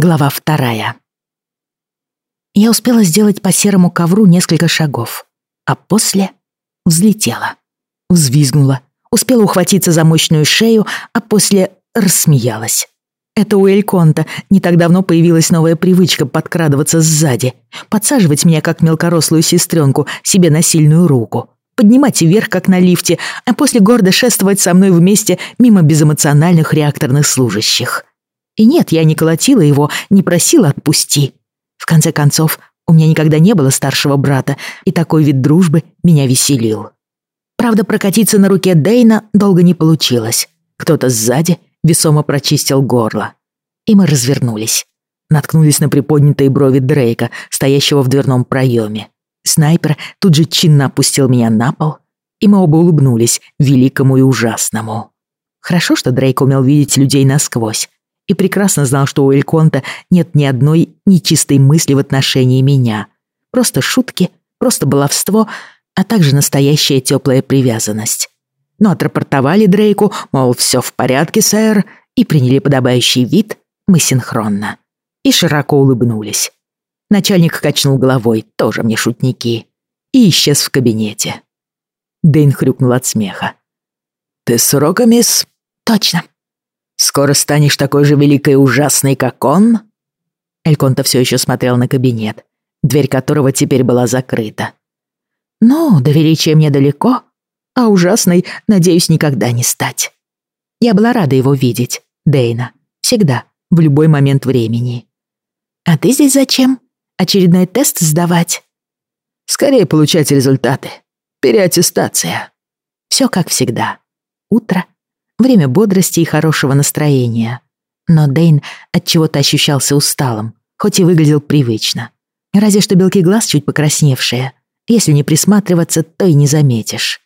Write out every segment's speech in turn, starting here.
Глава вторая. Я успела сделать по серому ковру несколько шагов, а после взлетела, взвизгнула, успела ухватиться за мощную шею, а после рассмеялась. Это у Эльконта не так давно появилась новая привычка подкрадываться сзади, подсаживать меня как мелкорослую сестренку себе на сильную руку, поднимать вверх, как на лифте, а после гордо шествовать со мной вместе мимо безэмоциональных реакторных служащих. И нет, я не колотила его, не просила «отпусти». В конце концов, у меня никогда не было старшего брата, и такой вид дружбы меня веселил. Правда, прокатиться на руке Дейна долго не получилось. Кто-то сзади весомо прочистил горло. И мы развернулись. Наткнулись на приподнятые брови Дрейка, стоящего в дверном проеме. Снайпер тут же чинно опустил меня на пол, и мы оба улыбнулись великому и ужасному. Хорошо, что Дрейк умел видеть людей насквозь, и прекрасно знал, что у Эльконта нет ни одной нечистой мысли в отношении меня. Просто шутки, просто баловство, а также настоящая теплая привязанность. Но отрапортовали Дрейку, мол, все в порядке, сэр, и приняли подобающий вид мы синхронно. И широко улыбнулись. Начальник качнул головой, тоже мне шутники, и исчез в кабинете. Дэйн хрюкнул от смеха. «Ты с урока, мисс?» «Точно», Скоро станешь такой же великой и ужасной, как он?» Эльконта все еще смотрел на кабинет, дверь которого теперь была закрыта. «Ну, до величия мне далеко, а ужасной, надеюсь, никогда не стать. Я была рада его видеть, Дейна, всегда, в любой момент времени. А ты здесь зачем? Очередной тест сдавать?» «Скорее получать результаты. Переаттестация». Все как всегда. Утро, время бодрости и хорошего настроения. Но Дейн отчего-то ощущался усталым, хоть и выглядел привычно. Разве что белки глаз чуть покрасневшие. Если не присматриваться, то и не заметишь.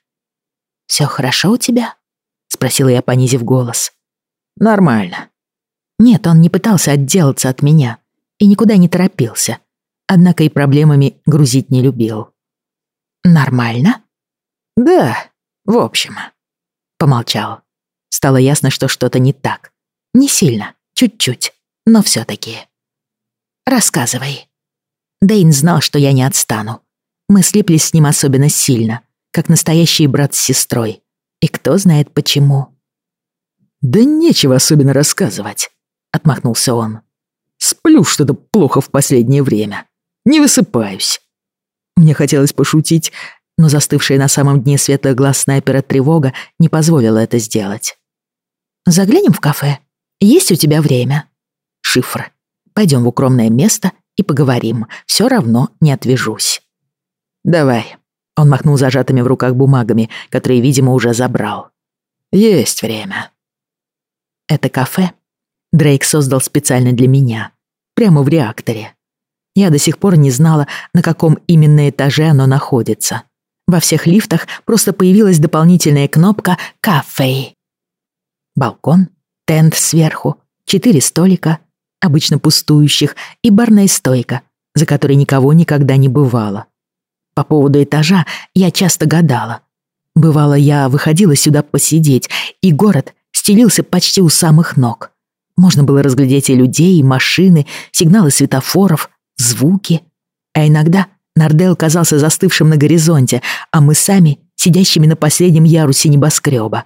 «Всё хорошо у тебя?» — спросила я, понизив голос. «Нормально». Нет, он не пытался отделаться от меня и никуда не торопился, однако и проблемами грузить не любил. «Нормально?» «Да, в общем», — помолчал. Стало ясно, что что-то не так. Не сильно, чуть-чуть, но все таки «Рассказывай». Дэйн знал, что я не отстану. Мы слиплись с ним особенно сильно, как настоящий брат с сестрой. И кто знает почему. «Да нечего особенно рассказывать», — отмахнулся он. «Сплю что-то плохо в последнее время. Не высыпаюсь». Мне хотелось пошутить, но застывшая на самом дне светлых глаз снайпера тревога не позволила это сделать. Заглянем в кафе. Есть у тебя время? Шифр. Пойдем в укромное место и поговорим. Все равно не отвяжусь. Давай. Он махнул зажатыми в руках бумагами, которые, видимо, уже забрал. Есть время. Это кафе Дрейк создал специально для меня. Прямо в реакторе. Я до сих пор не знала, на каком именно этаже оно находится. Во всех лифтах просто появилась дополнительная кнопка «Кафе». Балкон, тент сверху, четыре столика, обычно пустующих, и барная стойка, за которой никого никогда не бывало. По поводу этажа я часто гадала. Бывало, я выходила сюда посидеть, и город стелился почти у самых ног. Можно было разглядеть и людей, и машины, сигналы светофоров, звуки. А иногда Нардел казался застывшим на горизонте, а мы сами сидящими на последнем ярусе небоскреба.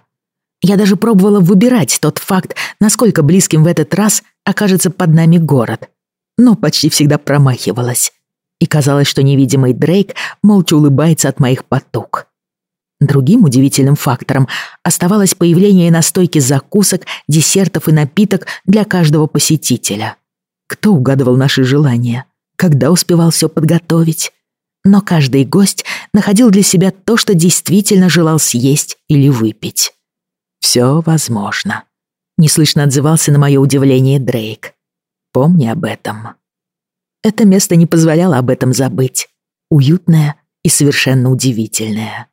Я даже пробовала выбирать тот факт, насколько близким в этот раз окажется под нами город. Но почти всегда промахивалась. И казалось, что невидимый Дрейк молча улыбается от моих потуг. Другим удивительным фактором оставалось появление на стойке закусок, десертов и напиток для каждого посетителя. Кто угадывал наши желания? Когда успевал все подготовить? Но каждый гость находил для себя то, что действительно желал съесть или выпить. Все возможно. Неслышно отзывался на мое удивление Дрейк. Помни об этом. Это место не позволяло об этом забыть. Уютное и совершенно удивительное.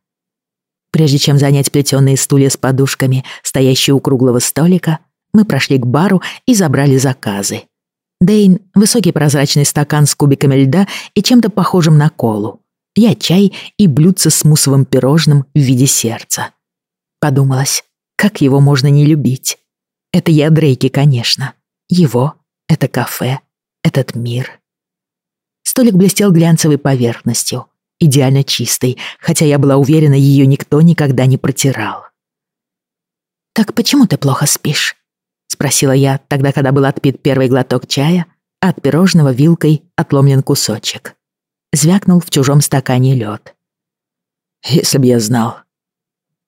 Прежде чем занять плетеные стулья с подушками, стоящие у круглого столика, мы прошли к бару и забрали заказы. Дейн — высокий прозрачный стакан с кубиками льда и чем-то похожим на колу. Я чай и блюдце с мусовым пирожным в виде сердца. Подумалось, как его можно не любить? Это я Дрейки, конечно. Его это кафе, этот мир. Столик блестел глянцевой поверхностью, идеально чистой, хотя я была уверена, ее никто никогда не протирал. «Так почему ты плохо спишь?» — спросила я, тогда, когда был отпит первый глоток чая, а от пирожного вилкой отломлен кусочек. Звякнул в чужом стакане лед. «Если б я знал».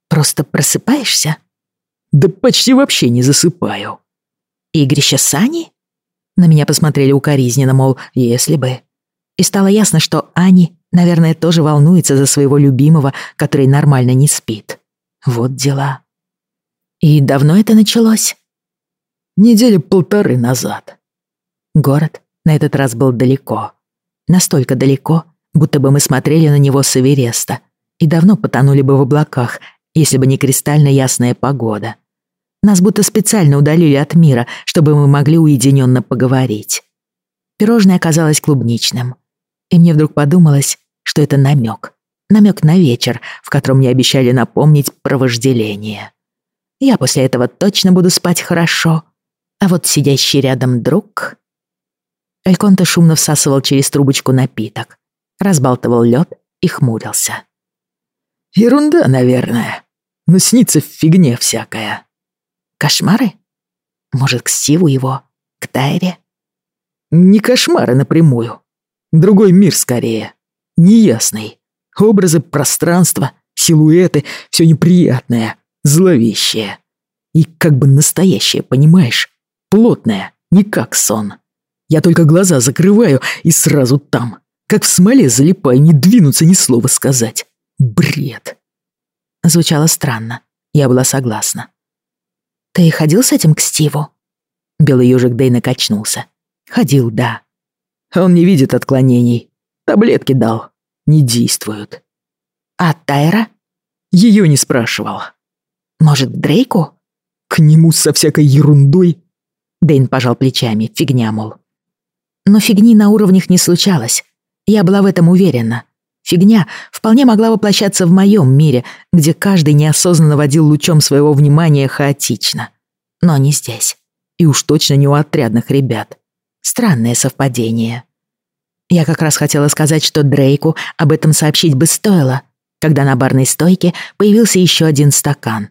«Просто просыпаешься?» «Да почти вообще не засыпаю». «Игрища Сани?» На меня посмотрели укоризненно, мол, если бы. И стало ясно, что Ани, наверное, тоже волнуется за своего любимого, который нормально не спит. Вот дела. И давно это началось? Недели полторы назад. Город на этот раз был далеко. Настолько далеко, будто бы мы смотрели на него с Эвереста и давно потонули бы в облаках, если бы не кристально ясная погода. Нас будто специально удалили от мира, чтобы мы могли уединенно поговорить. Пирожное оказалось клубничным. И мне вдруг подумалось, что это намек. Намек на вечер, в котором мне обещали напомнить про вожделение. Я после этого точно буду спать хорошо. А вот сидящий рядом друг... Эльконте шумно всасывал через трубочку напиток, разбалтывал лед и хмурился. «Ерунда, наверное. Но снится фигня всякая». «Кошмары? Может, к Стиву его? К Тайре?» «Не кошмары напрямую. Другой мир скорее. Неясный. Образы, пространство, силуэты — все неприятное, зловещее. И как бы настоящее, понимаешь? Плотное, не как сон. Я только глаза закрываю и сразу там. Как в смоле залипаю, не двинуться, ни слова сказать. Бред. Звучало странно. Я была согласна. «Ты ходил с этим к Стиву?» Белый ежик Дэйна качнулся. «Ходил, да». Он не видит отклонений. Таблетки дал. Не действуют. А Тайра? Ее не спрашивал. Может, Дрейку? К нему со всякой ерундой. Дэйн пожал плечами, фигня, мол. Но фигни на уровнях не случалось. Я была в этом уверена. Фигня вполне могла воплощаться в моем мире, где каждый неосознанно водил лучом своего внимания хаотично. Но не здесь. И уж точно не у отрядных ребят. Странное совпадение. Я как раз хотела сказать, что Дрейку об этом сообщить бы стоило, когда на барной стойке появился еще один стакан.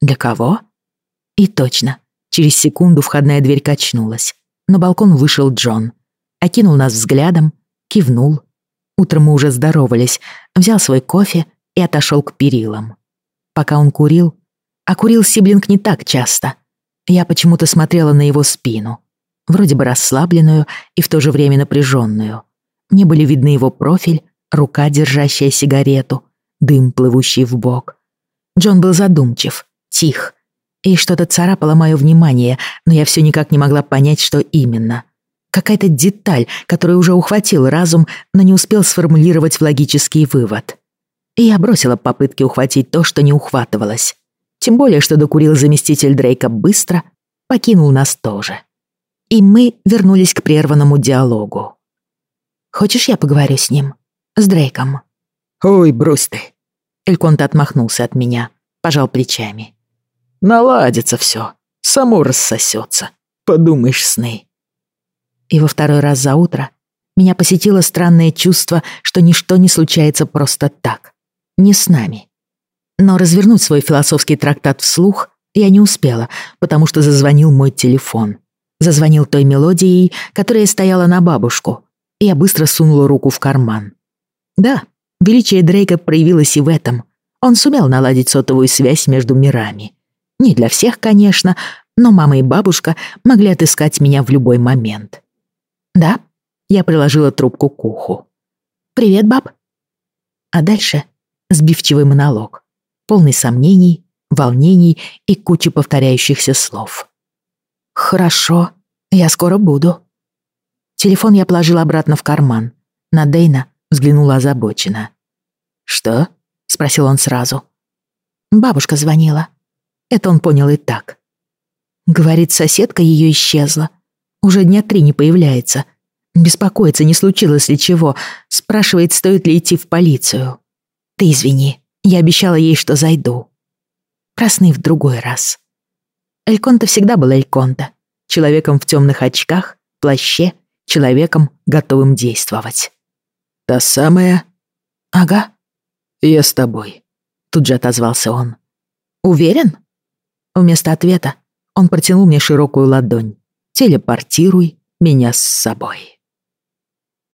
Для кого? И точно, через секунду входная дверь качнулась. На балкон вышел Джон. Окинул нас взглядом, кивнул. Утром мы уже здоровались, взял свой кофе и отошел к перилам. Пока он курил, а курил Сиблинг не так часто, я почему-то смотрела на его спину вроде бы расслабленную и в то же время напряженную. Мне были видны его профиль, рука, держащая сигарету, дым, плывущий в бок. Джон был задумчив, тих, и что-то царапало мое внимание, но я все никак не могла понять, что именно. Какая-то деталь, которая уже ухватил разум, но не успел сформулировать в логический вывод. И я бросила попытки ухватить то, что не ухватывалось. Тем более, что докурил заместитель Дрейка быстро, покинул нас тоже и мы вернулись к прерванному диалогу. «Хочешь, я поговорю с ним? С Дрейком?» «Ой, брось ты!» Эльконт отмахнулся от меня, пожал плечами. «Наладится все, само рассосется. Подумаешь, сны». И во второй раз за утро меня посетило странное чувство, что ничто не случается просто так. Не с нами. Но развернуть свой философский трактат вслух я не успела, потому что зазвонил мой телефон. Зазвонил той мелодией, которая стояла на бабушку. Я быстро сунула руку в карман. Да, величие Дрейка проявилось и в этом. Он сумел наладить сотовую связь между мирами. Не для всех, конечно, но мама и бабушка могли отыскать меня в любой момент. Да, я приложила трубку к уху. «Привет, баб». А дальше сбивчивый монолог, полный сомнений, волнений и кучи повторяющихся слов. «Хорошо, я скоро буду». Телефон я положил обратно в карман. На Дейна взглянула озабоченно. «Что?» — спросил он сразу. Бабушка звонила. Это он понял и так. Говорит, соседка ее исчезла. Уже дня три не появляется. Беспокоится, не случилось ли чего. Спрашивает, стоит ли идти в полицию. Ты извини, я обещала ей, что зайду. Просны в другой раз. Эльконта всегда был Эльконта, человеком в темных очках плаще, человеком, готовым действовать. «Та самая?» «Ага». «Я с тобой», — тут же отозвался он. «Уверен?» Вместо ответа он протянул мне широкую ладонь. «Телепортируй меня с собой».